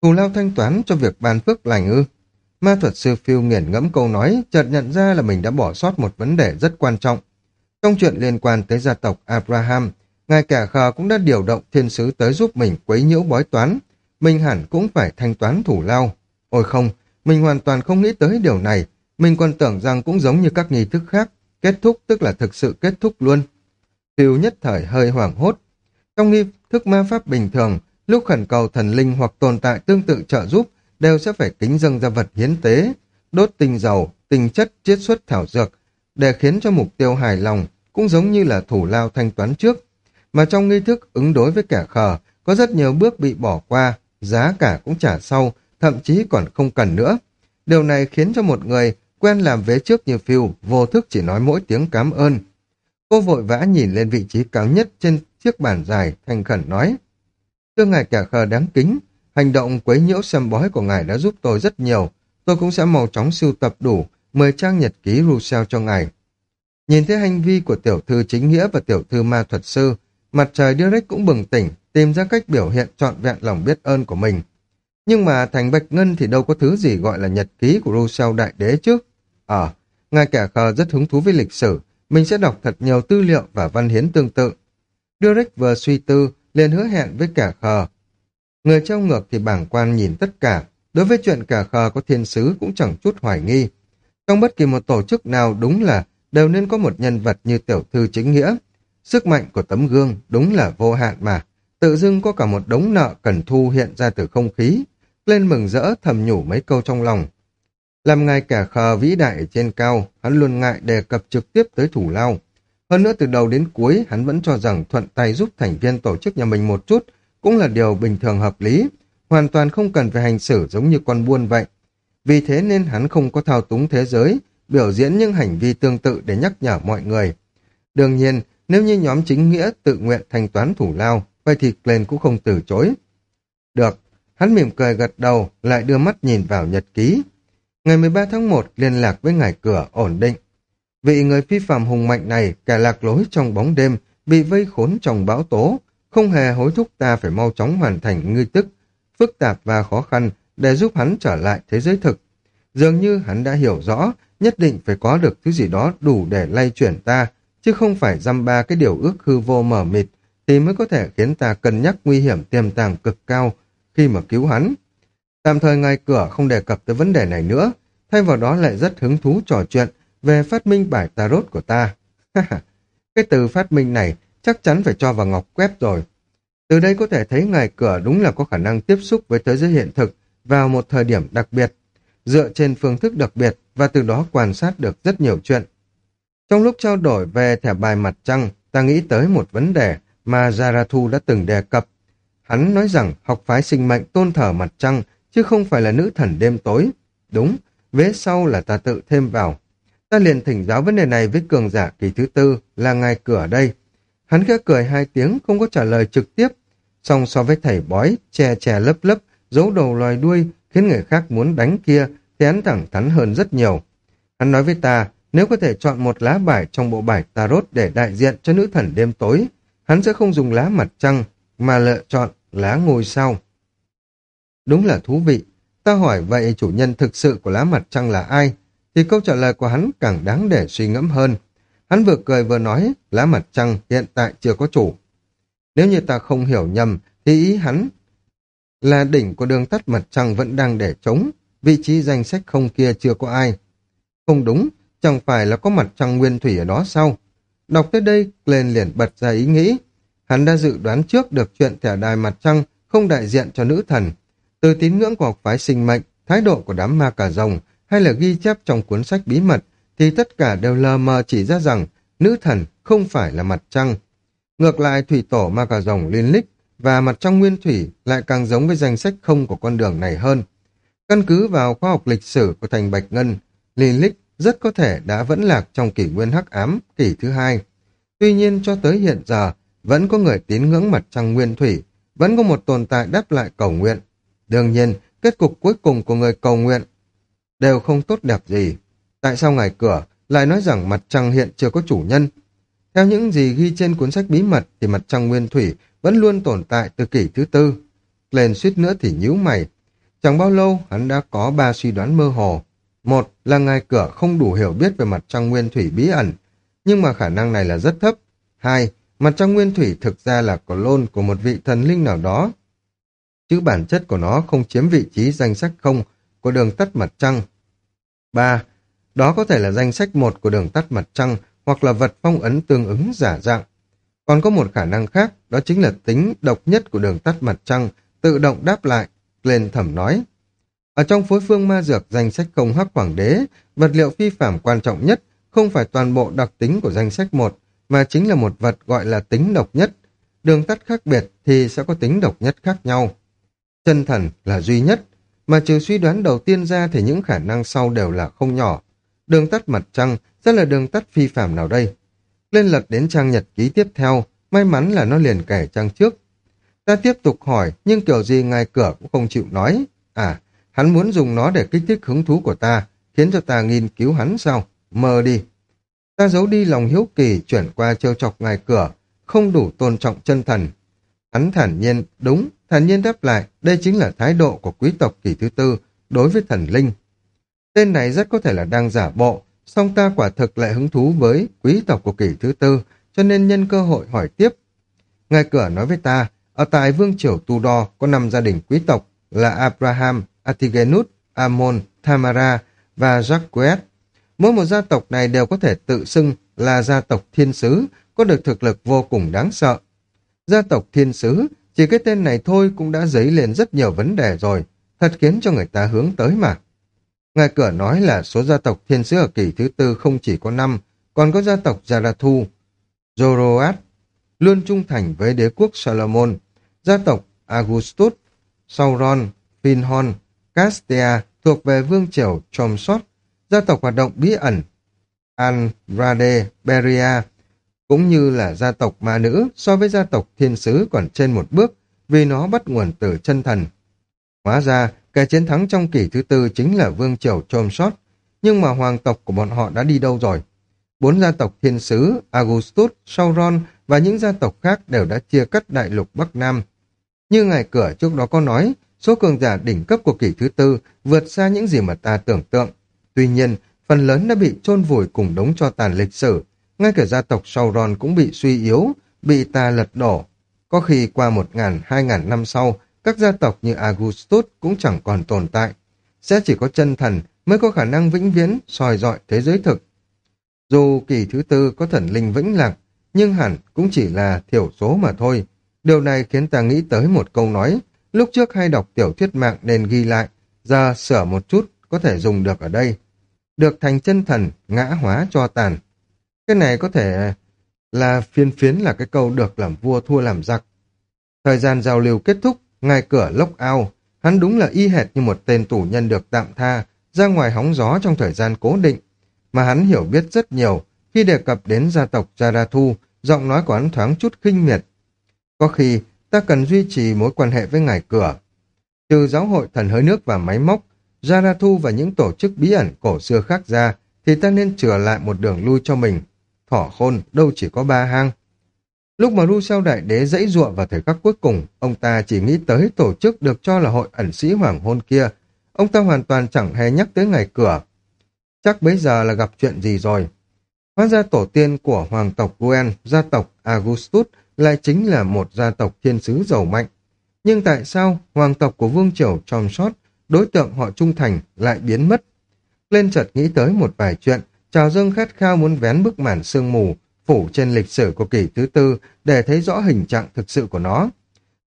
Thù lao thanh toán cho việc ban phước lành ư. Ma thuật sư phiêu nghiền ngẫm câu nói, chợt nhận ra là mình đã bỏ sót một vấn đề rất quan trọng. Trong chuyện liên quan tới gia tộc Abraham, ngài kẻ khờ cũng đã điều động thiên sứ tới giúp mình quấy nhiễu bói toán. Mình hẳn cũng phải thanh toán thủ lao. Ôi không, mình hoàn toàn không nghĩ tới điều này. Mình còn tưởng rằng cũng giống như các nghi thức khác. Kết thúc tức là thực sự kết thúc luôn. Phiêu nhất thời hơi hoảng hốt. Trong nghi thức ma pháp bình thường, lúc khẩn cầu thần linh hoặc tồn tại tương tự trợ giúp, đều sẽ phải kính dâng ra vật hiến tế, đốt tinh dầu, tinh chất chiết xuất thảo dược, để khiến cho mục tiêu hài lòng, cũng giống như là thủ lao thanh toán trước. Mà trong nghi thức ứng đối với kẻ khờ, có rất nhiều bước bị bỏ qua, giá cả cũng trả sau, thậm chí còn không cần nữa. Điều này khiến cho một người quen làm vế trước như Phil vô thức chỉ nói mỗi tiếng cảm ơn. Cô vội vã nhìn lên vị trí cao nhất trên chiếc bàn dài, thành khẩn nói. Thưa ngài kẻ khờ đáng kính, hành động quấy nhiễu xem bói của ngài đã giúp tôi rất nhiều. Tôi cũng sẽ mau chóng sưu tập đủ 10 trang nhật ký Rousseau cho ngài. Nhìn thấy hành vi của tiểu thư chính nghĩa và tiểu thư ma thuật sư, mặt trời Direct cũng bừng tỉnh, tìm ra cách biểu hiện trọn vẹn lòng biết ơn của mình. Nhưng mà thành Bạch Ngân thì đâu có thứ gì gọi là nhật ký của Rousseau Đại Đế chứ. À, ờ, ngài kẻ khờ rất hứng thú với lịch sử, mình sẽ đọc thật nhiều tư liệu và văn hiến tương tự. Derek vừa suy tư, liền hứa hẹn với kẻ khờ. Người treo ngược thì bảng quan nhìn tất cả, đối với chuyện kẻ khờ có thiên sứ cũng chẳng chút hoài nghi. Trong bất kỳ một tổ chức nào đúng là đều nên có một nhân vật như tiểu thư chính nghĩa. Sức mạnh của tấm gương đúng là vô hạn mà. Tự dưng có cả một đống nợ cần thu hiện ra từ không khí. Lên mừng rỡ thầm nhủ mấy câu trong lòng. Làm ngài kẻ khờ vĩ đại ở trên cao, hắn luôn ngại đề cập trực tiếp tới thủ lao. Hơn nữa từ đầu đến cuối, hắn vẫn cho rằng thuận tay giúp thành viên tổ chức nhà mình một chút, cũng là điều bình thường hợp lý, hoàn toàn không cần phải hành xử giống như con buôn vậy. Vì thế nên hắn không có thao túng thế giới, biểu diễn những hành vi tương tự để nhắc nhở mọi người. Đương nhiên, nếu như nhóm chính nghĩa tự nguyện thanh toán thủ lao, vậy thì Glenn cũng không từ chối. Được, hắn mỉm cười gật đầu, lại đưa mắt nhìn vào nhật ký. Ngày 13 tháng 1 liên lạc với ngài cửa ổn định. Vị người phi phạm hùng mạnh này kẻ lạc lối trong bóng đêm, bị vây khốn trong bão tố, không hề hối thúc ta phải mau chóng hoàn thành nghi tức, phức tạp và khó khăn để giúp hắn trở lại thế giới thực. Dường như hắn đã hiểu rõ, nhất định phải có được thứ gì đó đủ để lay chuyển ta, chứ không phải dăm ba cái điều ước hư vô mở mịt, thì mới có thể khiến ta cân nhắc nguy hiểm tiềm tàng cực cao khi mà cứu hắn. Tạm thời ngài cửa không đề cập tới vấn đề này nữa, thay vào đó lại rất hứng thú trò chuyện về phát minh bài tarot của ta. cái từ phát minh này chắc chắn phải cho vào ngọc quét rồi. Từ đây có thể thấy ngài cửa đúng là có khả năng tiếp xúc với thế giới hiện thực vào một thời điểm đặc biệt, dựa trên phương thức đặc biệt và từ đó quan sát được rất nhiều chuyện. Trong lúc trao đổi về thẻ bài mặt trăng, ta nghĩ tới một vấn đề mà Zarathu đã từng đề cập. Hắn nói rằng học phái sinh mệnh tôn thờ mặt trăng chứ không phải là nữ thần đêm tối. Đúng, vế sau là ta tự thêm vào. Ta liền thỉnh giáo vấn đề này với cường giả kỳ thứ tư là ngài cửa đây. Hắn khẽ cười hai tiếng không có trả lời trực tiếp. Song so với thầy bói, che che lấp lấp, giấu đầu loài đuôi, khiến người khác muốn đánh kia, thì hắn thẳng thắn hơn rất nhiều. Hắn nói với ta, nếu có thể chọn một lá bài trong bộ bài tarot để đại diện cho nữ thần đêm tối, hắn sẽ không dùng lá mặt trăng, mà lựa chọn lá ngôi sao. Đúng là thú vị. Ta hỏi vậy chủ nhân thực sự của lá mặt trăng là ai? Thì câu trả lời của hắn càng đáng để suy ngẫm hơn. Hắn vừa cười vừa nói, lá mặt trăng hiện tại chưa có chủ. Nếu như ta không hiểu nhầm, thì ý hắn là đỉnh của đường tắt mặt trăng vẫn đang để trống, vị trí danh sách không kia chưa có ai. Không đúng, chẳng phải là có mặt trăng nguyên thủy ở đó sao? Đọc tới đây, lên liền bật ra ý nghĩ. Hắn đã dự đoán trước được chuyện thẻ đài mặt trăng không đại diện cho nữ thần. Từ tín ngưỡng của học phái sinh mệnh, thái độ của đám ma cà rồng hay là ghi chép trong cuốn sách bí mật thì tất cả đều lờ mờ chỉ ra rằng nữ thần không phải là mặt trăng. Ngược lại thủy tổ ma cà rồng liên lích và mặt trăng nguyên thủy lại càng giống với danh sách không của con đường này hơn. Căn cứ vào khoa học lịch sử của thành Bạch Ngân, Lilith rất có thể đã vẫn lạc trong kỷ nguyên hắc ám, kỷ thứ hai. Tuy nhiên cho tới hiện giờ, vẫn có người tín ngưỡng mặt trăng nguyên thủy, vẫn có một tồn tại đáp lại cầu nguyện. Đương nhiên, kết cục cuối cùng của người cầu nguyện đều không tốt đẹp gì. Tại sao ngài cửa lại nói rằng mặt trăng hiện chưa có chủ nhân? Theo những gì ghi trên cuốn sách bí mật thì mặt trăng nguyên thủy vẫn luôn tồn tại từ kỷ thứ tư. Lên suýt nữa thì nhíu mày. Chẳng bao lâu hắn đã có ba suy đoán mơ hồ. Một là ngài cửa không đủ hiểu biết về mặt trăng nguyên thủy bí ẩn, nhưng mà khả năng này là rất thấp. Hai, mặt trăng nguyên thủy thực ra là clone của một vị thần linh nào đó. Chứ bản chất của nó không chiếm vị trí danh sách không của đường tắt mặt trăng. Ba, đó có thể là danh sách một của đường tắt mặt trăng hoặc là vật phong ấn tương ứng giả dạng. Còn có một khả năng khác, đó chính là tính độc nhất của đường tắt mặt trăng, tự động đáp lại, lên thẩm nói. Ở trong phối phương ma dược danh sách không hắc hoàng đế, vật liệu phi phạm quan trọng nhất không phải toàn bộ đặc tính của danh sách một, mà chính là một vật gọi là tính độc nhất. Đường tắt khác biệt thì sẽ có tính độc nhất khác nhau. Chân thần là duy nhất, mà trừ suy đoán đầu tiên ra thì những khả năng sau đều là không nhỏ. Đường tắt mặt trăng sẽ là đường tắt phi phạm nào đây? Lên lật đến trang nhật ký tiếp theo, may mắn là nó liền kể trang trước. Ta tiếp tục hỏi, nhưng kiểu gì ngài cửa cũng không chịu nói. À, hắn muốn dùng nó để kích thích hứng thú của ta, khiến cho ta nghiên cứu hắn sao? Mơ đi. Ta giấu đi lòng hiếu kỳ chuyển qua trêu chọc ngài cửa, không đủ tôn trọng chân thần. Hắn thản nhiên, đúng, thản nhiên đáp lại, đây chính là thái độ của quý tộc kỳ thứ tư đối với thần linh. Tên này rất có thể là đang giả bộ, song ta quả thực lại hứng thú với quý tộc của kỳ thứ tư, cho nên nhân cơ hội hỏi tiếp. Ngài cửa nói với ta, ở tại vương triều Tudor có năm gia đình quý tộc là Abraham, Atigenut, Amon, Tamara và Jacques. Mỗi một gia tộc này đều có thể tự xưng là gia tộc thiên sứ, có được thực lực vô cùng đáng sợ. Gia tộc thiên sứ, chỉ cái tên này thôi cũng đã dấy lên rất nhiều vấn đề rồi, thật khiến cho người ta hướng tới mà. Ngài cửa nói là số gia tộc thiên sứ ở kỳ thứ tư không chỉ có năm, còn có gia tộc Zarathu, Zoroast, luôn trung thành với đế quốc Solomon, gia tộc Augustus, Sauron, Finhon, Castia thuộc về vương triều Chomsot, gia tộc hoạt động bí ẩn Andrade, Beria, cũng như là gia tộc ma nữ so với gia tộc thiên sứ còn trên một bước vì nó bắt nguồn từ chân thần. Hóa ra, kẻ chiến thắng trong kỷ thứ tư chính là vương triều Chomsot, nhưng mà hoàng tộc của bọn họ đã đi đâu rồi? Bốn gia tộc thiên sứ, Augustus, Sauron và những gia tộc khác đều đã chia cắt đại lục Bắc Nam. Như ngài cửa trước đó có nói, số cường giả đỉnh cấp của kỷ thứ tư vượt xa những gì mà ta tưởng tượng. Tuy nhiên, phần lớn đã bị chôn vùi cùng đống cho tàn lịch sử. Ngay cả gia tộc Sauron cũng bị suy yếu, bị ta lật đổ. Có khi qua một ngàn, hai ngàn năm sau, các gia tộc như Augustus cũng chẳng còn tồn tại. Sẽ chỉ có chân thần mới có khả năng vĩnh viễn soi dọi thế giới thực. Dù kỳ thứ tư có thần linh vĩnh lạc, nhưng hẳn cũng chỉ là thiểu số mà thôi. Điều này khiến ta nghĩ tới một câu nói, lúc trước hay đọc tiểu thuyết mạng nên ghi lại, ra sửa một chút có thể dùng được ở đây. Được thành chân thần, ngã hóa cho tàn. Cái này có thể là phiên phiến là cái câu được làm vua thua làm giặc. Thời gian giao lưu kết thúc, ngài cửa lốc ao, hắn đúng là y hệt như một tên tù nhân được tạm tha, ra ngoài hóng gió trong thời gian cố định. Mà hắn hiểu biết rất nhiều, khi đề cập đến gia tộc Jarathu, giọng nói của hắn thoáng chút khinh miệt. Có khi, ta cần duy trì mối quan hệ với ngài cửa. trừ giáo hội thần hơi nước và máy móc, Jarathu và những tổ chức bí ẩn cổ xưa khác ra, thì ta nên chừa lại một đường lui cho mình. Thỏ khôn đâu chỉ có ba hang. Lúc mà Rousseau đại đế dãy ruộng vào thời khắc cuối cùng, ông ta chỉ nghĩ tới tổ chức được cho là hội ẩn sĩ hoàng hôn kia. Ông ta hoàn toàn chẳng hề nhắc tới ngày cửa. Chắc bây giờ là gặp chuyện gì rồi. Hóa ra tổ tiên của hoàng tộc Guen, gia tộc Augustus, lại chính là một gia tộc thiên sứ giàu mạnh. Nhưng tại sao hoàng tộc của vương triều tròm đối tượng họ trung thành lại biến mất? Lên chợt nghĩ tới một vài chuyện, trào dâng khát khao muốn vén bức màn sương mù, phủ trên lịch sử của kỷ thứ tư để thấy rõ hình trạng thực sự của nó.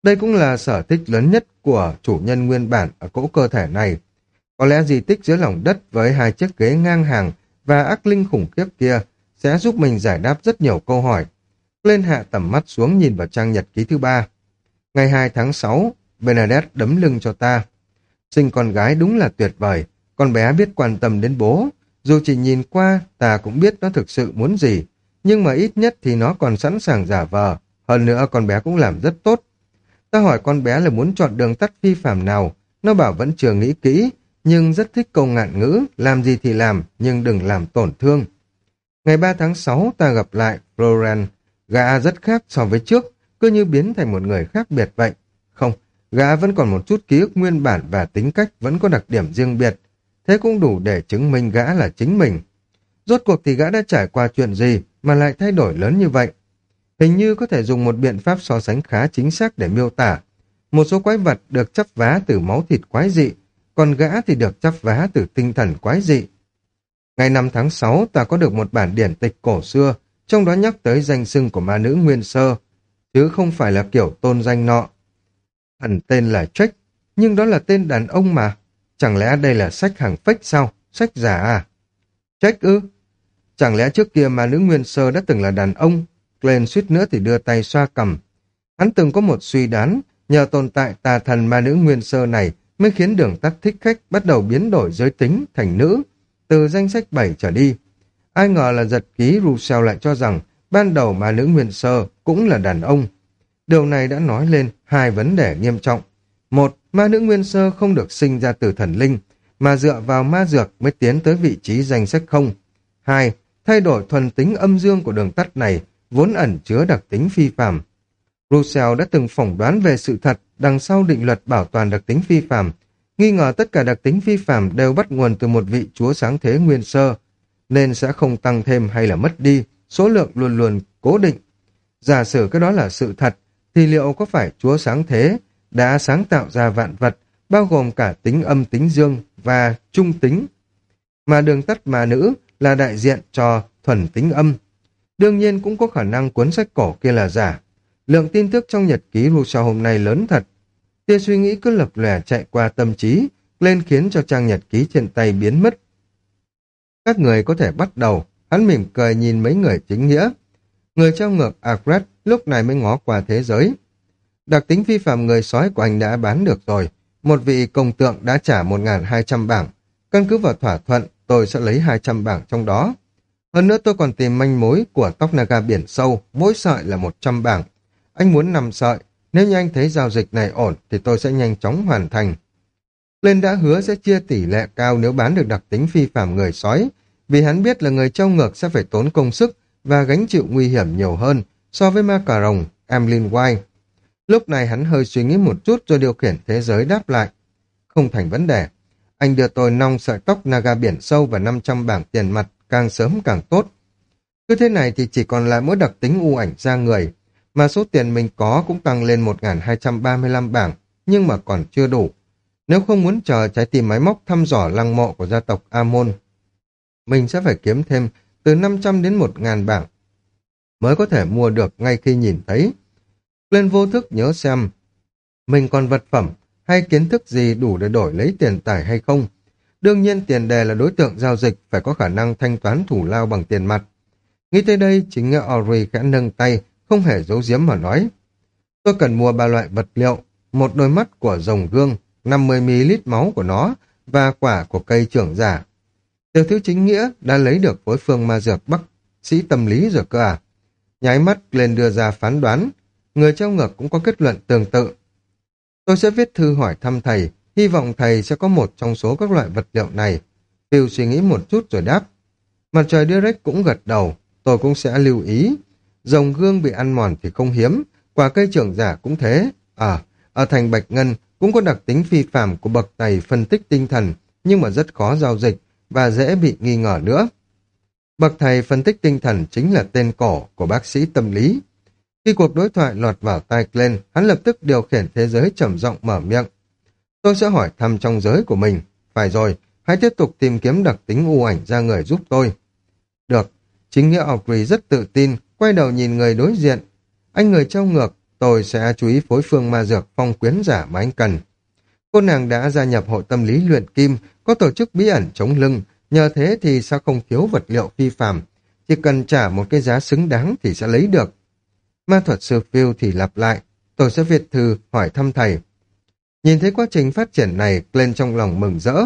Đây cũng là sở thích lớn nhất của chủ nhân nguyên bản ở cỗ cơ thể này. Có lẽ di tích dưới lòng đất với hai chiếc ghế ngang hàng và ác linh khủng khiếp kia sẽ giúp mình giải đáp rất nhiều câu hỏi. Lên hạ tầm mắt xuống nhìn vào trang nhật ký thứ ba. Ngày 2 tháng 6, Bernadette đấm lưng cho ta. Sinh con gái đúng là tuyệt vời, con bé biết quan tâm đến bố. Dù chỉ nhìn qua, ta cũng biết nó thực sự muốn gì, nhưng mà ít nhất thì nó còn sẵn sàng giả vờ. Hơn nữa con bé cũng làm rất tốt. Ta hỏi con bé là muốn chọn đường tắt phi phạm nào, nó bảo vẫn chưa nghĩ kỹ, nhưng rất thích câu ngạn ngữ, làm gì thì làm, nhưng đừng làm tổn thương. Ngày 3 tháng 6 ta gặp lại Florence, gã rất khác so với trước, cứ như biến thành một người khác biệt vậy. Không, gã vẫn còn một chút ký ức nguyên bản và tính cách vẫn có đặc điểm riêng biệt, thế cũng đủ để chứng minh gã là chính mình. Rốt cuộc thì gã đã trải qua chuyện gì mà lại thay đổi lớn như vậy? Hình như có thể dùng một biện pháp so sánh khá chính xác để miêu tả. Một số quái vật được chấp vá từ máu thịt quái dị, còn gã thì được chấp vá từ tinh thần quái dị. Ngày 5 tháng 6 ta có được một bản điển tịch cổ xưa, trong đó nhắc tới danh xưng của ma nữ Nguyên Sơ, chứ không phải là kiểu tôn danh nọ. Hẳn tên là Trách, nhưng đó là tên đàn ông mà. Chẳng lẽ đây là sách hàng fake sao? Sách giả à? Trách ư? Chẳng lẽ trước kia mà nữ Nguyên Sơ đã từng là đàn ông? Glenn suýt nữa thì đưa tay xoa cầm. Hắn từng có một suy đoán, nhờ tồn tại tà thần ma nữ Nguyên Sơ này mới khiến đường tắt thích khách bắt đầu biến đổi giới tính thành nữ, từ danh sách 7 trở đi. Ai ngờ là giật ký Rousseau lại cho rằng ban đầu mà nữ nguyên sơ cũng là đàn ông. Điều này đã nói lên hai vấn đề nghiêm trọng. Một, ma nữ nguyên sơ không được sinh ra từ thần linh, mà dựa vào ma dược mới tiến tới vị trí danh sách không. Hai, thay đổi thuần tính âm dương của đường tắt này vốn ẩn chứa đặc tính phi phàm. Russell đã từng phỏng đoán về sự thật đằng sau định luật bảo toàn đặc tính phi phàm, nghi ngờ tất cả đặc tính phi phàm đều bắt nguồn từ một vị chúa sáng thế nguyên sơ, nên sẽ không tăng thêm hay là mất đi, số lượng luôn luôn cố định. Giả sử cái đó là sự thật, thì liệu có phải chúa sáng thế đã sáng tạo ra vạn vật, bao gồm cả tính âm tính dương và trung tính, mà đường tắt mà nữ là đại diện cho thuần tính âm. Đương nhiên cũng có khả năng cuốn sách cổ kia là giả. Lượng tin tức trong nhật ký Rousseau hôm nay lớn thật. Tia suy nghĩ cứ lập lòe chạy qua tâm trí, lên khiến cho trang nhật ký trên tay biến mất. Các người có thể bắt đầu, hắn mỉm cười nhìn mấy người chính nghĩa. Người treo ngược Agret lúc này mới ngó qua thế giới. Đặc tính vi phạm người sói của anh đã bán được rồi. Một vị công tượng đã trả 1.200 bảng. Căn cứ vào thỏa thuận, tôi sẽ lấy 200 bảng trong đó. Hơn nữa tôi còn tìm manh mối của tóc naga biển sâu, mỗi sợi là 100 bảng. Anh muốn 5 sợi, nếu như anh thấy giao dịch này ổn thì tôi sẽ nhanh chóng hoàn thành. Lên đã hứa sẽ chia tỷ lệ cao nếu bán được đặc tính phi phạm người sói, vì hắn biết là người trao ngược sẽ phải tốn công sức và gánh chịu nguy hiểm nhiều hơn so với ma cà rồng, Emlyn White. Lúc này hắn hơi suy nghĩ một chút rồi điều khiển thế giới đáp lại. Không thành vấn đề. Anh đưa tôi nong sợi tóc naga biển sâu và 500 bảng tiền mặt càng sớm càng tốt. Cứ thế này thì chỉ còn lại mỗi đặc tính u ảnh ra người, mà số tiền mình có cũng tăng lên 1.235 bảng, nhưng mà còn chưa đủ. Nếu không muốn chờ trái tim máy móc thăm dò lăng mộ của gia tộc Amon, mình sẽ phải kiếm thêm từ 500 đến 1.000 bảng mới có thể mua được ngay khi nhìn thấy. Lên vô thức nhớ xem mình còn vật phẩm hay kiến thức gì đủ để đổi lấy tiền tài hay không. Đương nhiên tiền đề là đối tượng giao dịch phải có khả năng thanh toán thủ lao bằng tiền mặt. Nghĩ tới đây, chính nghĩa Ori khẽ nâng tay, không hề giấu giếm mà nói. Tôi cần mua ba loại vật liệu, một đôi mắt của rồng gương, 50ml máu của nó và quả của cây trưởng giả. Tiểu thiếu chính nghĩa đã lấy được với phương ma dược bắc sĩ tâm lý rồi cơ à. Nháy mắt lên đưa ra phán đoán, người trong ngược cũng có kết luận tương tự. Tôi sẽ viết thư hỏi thăm thầy, hy vọng thầy sẽ có một trong số các loại vật liệu này. Phil suy nghĩ một chút rồi đáp. Mặt trời Direct cũng gật đầu, tôi cũng sẽ lưu ý. Dòng gương bị ăn mòn thì không hiếm, quả cây trưởng giả cũng thế. À, ở thành Bạch Ngân cũng có đặc tính phi phạm của bậc này phân tích tinh thần, nhưng mà rất khó giao dịch và dễ bị nghi ngờ nữa. Bậc thầy phân tích tinh thần chính là tên cổ của bác sĩ tâm lý. Khi cuộc đối thoại lọt vào tai Glenn, hắn lập tức điều khiển thế giới trầm giọng mở miệng. Tôi sẽ hỏi thăm trong giới của mình. Phải rồi, hãy tiếp tục tìm kiếm đặc tính u ảnh ra người giúp tôi. Được, chính nghĩa Audrey rất tự tin, quay đầu nhìn người đối diện. Anh người trao ngược, tôi sẽ chú ý phối phương ma dược phong quyến giả mà anh cần. Cô nàng đã gia nhập hội tâm lý luyện kim, có tổ chức bí ẩn chống lưng, nhờ thế thì sao không thiếu vật liệu phi phàm, chỉ cần trả một cái giá xứng đáng thì sẽ lấy được. Ma thuật sư phiêu thì lặp lại, tôi sẽ viết thư hỏi thăm thầy. Nhìn thấy quá trình phát triển này, lên trong lòng mừng rỡ.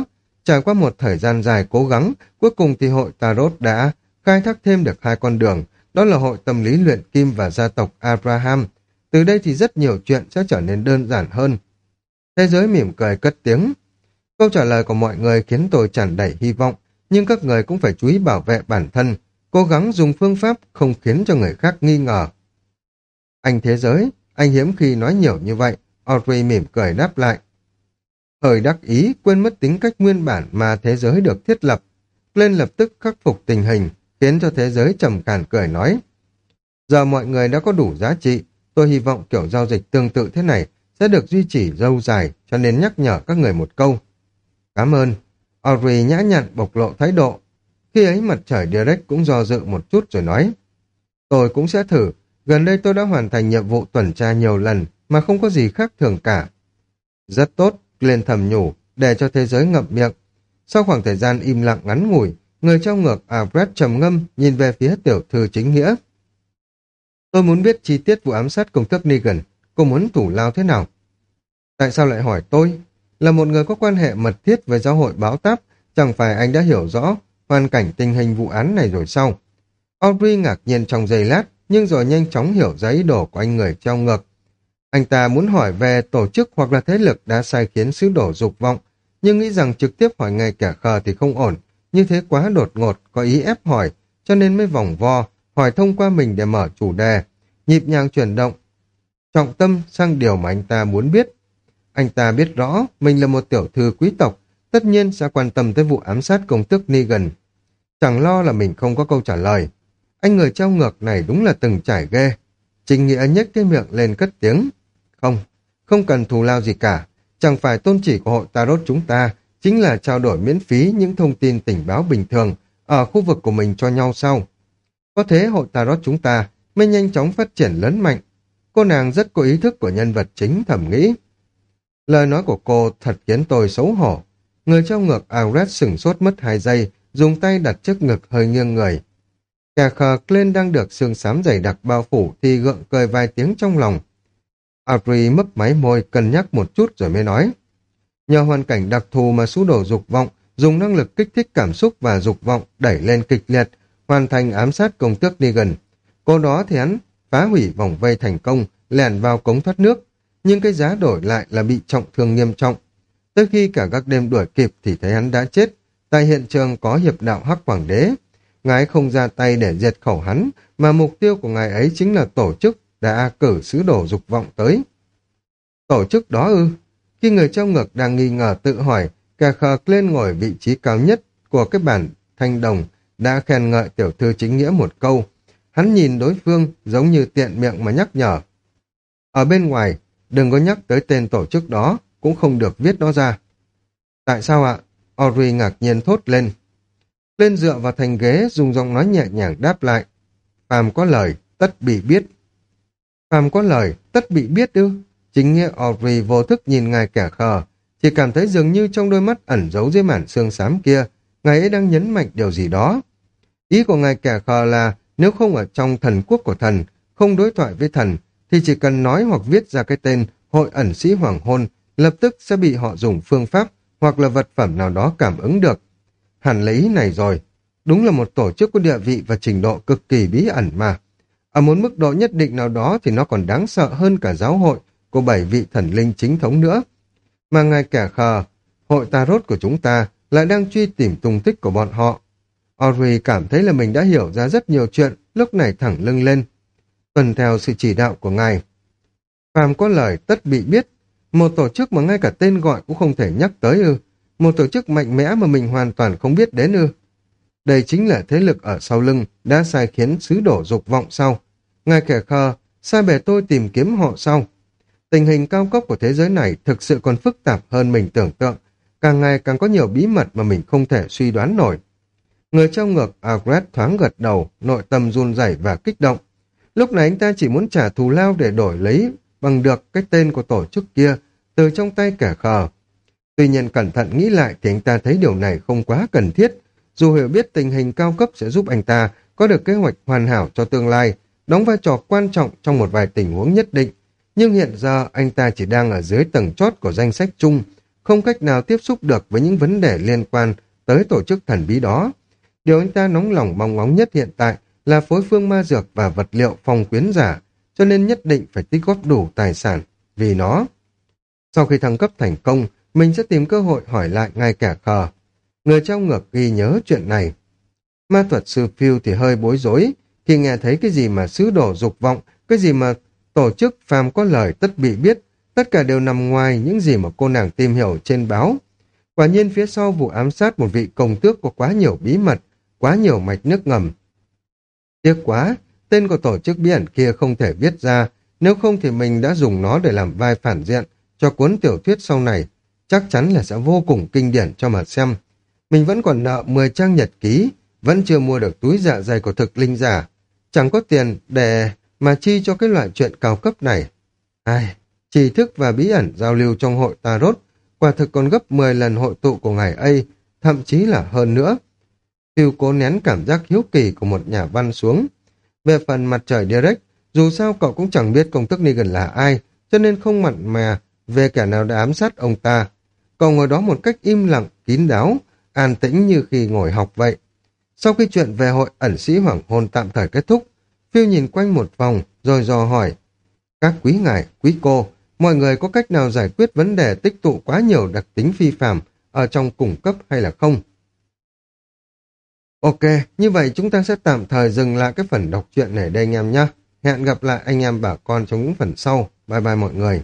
Trải qua một thời gian dài cố gắng, cuối cùng thì hội Tarot đã khai thác thêm được hai con đường, đó là hội tâm lý luyện kim và gia tộc Abraham. Từ đây thì rất nhiều chuyện sẽ trở nên đơn giản hơn. Thế giới mỉm cười cất tiếng. Câu trả lời của mọi người khiến tôi tràn đầy hy vọng, nhưng các người cũng phải chú ý bảo vệ bản thân, cố gắng dùng phương pháp không khiến cho người khác nghi ngờ. Anh thế giới, anh hiếm khi nói nhiều như vậy, Audrey mỉm cười đáp lại. Thời đắc ý quên mất tính cách nguyên bản mà thế giới được thiết lập. Lên lập tức khắc phục tình hình, khiến cho thế giới trầm càn cười nói. Giờ mọi người đã có đủ giá trị, tôi hy vọng kiểu giao dịch tương tự thế này sẽ được duy trì lâu dài, cho nên nhắc nhở các người một câu. Cảm ơn. Audrey nhã nhặn bộc lộ thái độ. Khi ấy mặt trời Direct cũng do dự một chút rồi nói. Tôi cũng sẽ thử. Gần đây tôi đã hoàn thành nhiệm vụ tuần tra nhiều lần mà không có gì khác thường cả. Rất tốt, lên thầm nhủ, để cho thế giới ngậm miệng. Sau khoảng thời gian im lặng ngắn ngủi, người trong ngược Alfred trầm ngâm nhìn về phía tiểu thư chính nghĩa. Tôi muốn biết chi tiết vụ ám sát công thức Negan, cô muốn thủ lao thế nào? Tại sao lại hỏi tôi? Là một người có quan hệ mật thiết với giáo hội báo táp, chẳng phải anh đã hiểu rõ hoàn cảnh tình hình vụ án này rồi sao? Audrey ngạc nhiên trong giây lát, nhưng rồi nhanh chóng hiểu ra ý đồ của anh người treo ngược. Anh ta muốn hỏi về tổ chức hoặc là thế lực đã sai khiến sứ đổ dục vọng, nhưng nghĩ rằng trực tiếp hỏi ngay kẻ khờ thì không ổn, như thế quá đột ngột, có ý ép hỏi, cho nên mới vòng vo, hỏi thông qua mình để mở chủ đề, nhịp nhàng chuyển động, trọng tâm sang điều mà anh ta muốn biết. Anh ta biết rõ mình là một tiểu thư quý tộc, tất nhiên sẽ quan tâm tới vụ ám sát công tước Negan. Chẳng lo là mình không có câu trả lời. Anh người trao ngược này đúng là từng trải ghê. Trình Nghĩa nhếch cái miệng lên cất tiếng. Không, không cần thù lao gì cả. Chẳng phải tôn chỉ của hội Tarot chúng ta chính là trao đổi miễn phí những thông tin tình báo bình thường ở khu vực của mình cho nhau sau. Có thế hội Tarot chúng ta mới nhanh chóng phát triển lớn mạnh. Cô nàng rất có ý thức của nhân vật chính thẩm nghĩ. Lời nói của cô thật khiến tôi xấu hổ. Người trong ngược Auret sửng sốt mất hai giây, dùng tay đặt trước ngực hơi nghiêng người. Kẻ khờ lên đang được xương xám dày đặc bao phủ thì gượng cười vài tiếng trong lòng. Audrey mấp máy môi cân nhắc một chút rồi mới nói. Nhờ hoàn cảnh đặc thù mà xú đổ dục vọng, dùng năng lực kích thích cảm xúc và dục vọng đẩy lên kịch liệt, hoàn thành ám sát công tước Negan. Cô đó thì hắn phá hủy vòng vây thành công, lẻn vào cống thoát nước, nhưng cái giá đổi lại là bị trọng thương nghiêm trọng. Tới khi cả các đêm đuổi kịp thì thấy hắn đã chết. Tại hiện trường có hiệp đạo Hắc Hoàng đế. Ngài không ra tay để diệt khẩu hắn, mà mục tiêu của ngài ấy chính là tổ chức đã cử sứ đồ dục vọng tới. Tổ chức đó ư? Khi người trong ngực đang nghi ngờ tự hỏi, cà khờ lên ngồi vị trí cao nhất của cái bản thanh đồng đã khen ngợi tiểu thư chính nghĩa một câu. Hắn nhìn đối phương giống như tiện miệng mà nhắc nhở. Ở bên ngoài, đừng có nhắc tới tên tổ chức đó, cũng không được viết nó ra. Tại sao ạ? Audrey ngạc nhiên thốt lên. Lên dựa vào thành ghế, dùng giọng nói nhẹ nhàng đáp lại. Phàm có lời, tất bị biết. Phàm có lời, tất bị biết ư? Chính nghĩa Audrey vô thức nhìn ngài kẻ khờ, chỉ cảm thấy dường như trong đôi mắt ẩn giấu dưới màn xương xám kia, ngài ấy đang nhấn mạnh điều gì đó. Ý của ngài kẻ khờ là nếu không ở trong thần quốc của thần, không đối thoại với thần, thì chỉ cần nói hoặc viết ra cái tên hội ẩn sĩ hoàng hôn, lập tức sẽ bị họ dùng phương pháp hoặc là vật phẩm nào đó cảm ứng được. Hẳn lấy này rồi, đúng là một tổ chức có địa vị và trình độ cực kỳ bí ẩn mà. Ở một mức độ nhất định nào đó thì nó còn đáng sợ hơn cả giáo hội của bảy vị thần linh chính thống nữa. Mà ngài kẻ khờ, hội Tarot của chúng ta lại đang truy tìm tung tích của bọn họ. Ori cảm thấy là mình đã hiểu ra rất nhiều chuyện, lúc này thẳng lưng lên. Tuần theo sự chỉ đạo của ngài. Phàm có lời tất bị biết, một tổ chức mà ngay cả tên gọi cũng không thể nhắc tới ư. Một tổ chức mạnh mẽ mà mình hoàn toàn không biết đến ư. Đây chính là thế lực ở sau lưng đã sai khiến sứ đổ dục vọng sau. Ngài kẻ khờ, sai bè tôi tìm kiếm họ sau. Tình hình cao cấp của thế giới này thực sự còn phức tạp hơn mình tưởng tượng. Càng ngày càng có nhiều bí mật mà mình không thể suy đoán nổi. Người trao ngược Agret thoáng gật đầu, nội tâm run rẩy và kích động. Lúc này anh ta chỉ muốn trả thù lao để đổi lấy bằng được cái tên của tổ chức kia từ trong tay kẻ khờ. Tuy nhiên cẩn thận nghĩ lại thì anh ta thấy điều này không quá cần thiết. Dù hiểu biết tình hình cao cấp sẽ giúp anh ta có được kế hoạch hoàn hảo cho tương lai, đóng vai trò quan trọng trong một vài tình huống nhất định. Nhưng hiện giờ anh ta chỉ đang ở dưới tầng chót của danh sách chung, không cách nào tiếp xúc được với những vấn đề liên quan tới tổ chức thần bí đó. Điều anh ta nóng lòng mong ngóng nhất hiện tại là phối phương ma dược và vật liệu phòng quyến giả, cho nên nhất định phải tích góp đủ tài sản vì nó. Sau khi thăng cấp thành công, mình sẽ tìm cơ hội hỏi lại ngay kẻ khờ. Người trong ngược ghi nhớ chuyện này. Ma thuật sư Phil thì hơi bối rối khi nghe thấy cái gì mà sứ đổ dục vọng, cái gì mà tổ chức phàm có lời tất bị biết, tất cả đều nằm ngoài những gì mà cô nàng tìm hiểu trên báo. Quả nhiên phía sau vụ ám sát một vị công tước có quá nhiều bí mật, quá nhiều mạch nước ngầm. Tiếc quá, tên của tổ chức bí ẩn kia không thể viết ra, nếu không thì mình đã dùng nó để làm vai phản diện cho cuốn tiểu thuyết sau này, chắc chắn là sẽ vô cùng kinh điển cho mà xem. Mình vẫn còn nợ 10 trang nhật ký, vẫn chưa mua được túi dạ dày của thực linh giả. Chẳng có tiền để mà chi cho cái loại chuyện cao cấp này. Ai, tri thức và bí ẩn giao lưu trong hội Tarot quả thực còn gấp 10 lần hội tụ của ngày ấy, thậm chí là hơn nữa. Phiêu cố nén cảm giác hiếu kỳ của một nhà văn xuống. Về phần mặt trời direct, dù sao cậu cũng chẳng biết công thức Negan là ai, cho nên không mặn mà về kẻ nào đã ám sát ông ta. Cậu ngồi đó một cách im lặng, kín đáo, an tĩnh như khi ngồi học vậy. Sau khi chuyện về hội ẩn sĩ hoàng hôn tạm thời kết thúc, Phiêu nhìn quanh một vòng, rồi dò hỏi. Các quý ngài, quý cô, mọi người có cách nào giải quyết vấn đề tích tụ quá nhiều đặc tính phi phạm ở trong cùng cấp hay là không? Ok, như vậy chúng ta sẽ tạm thời dừng lại cái phần đọc truyện này đây anh em nhé. Hẹn gặp lại anh em bà con trong những phần sau. Bye bye mọi người.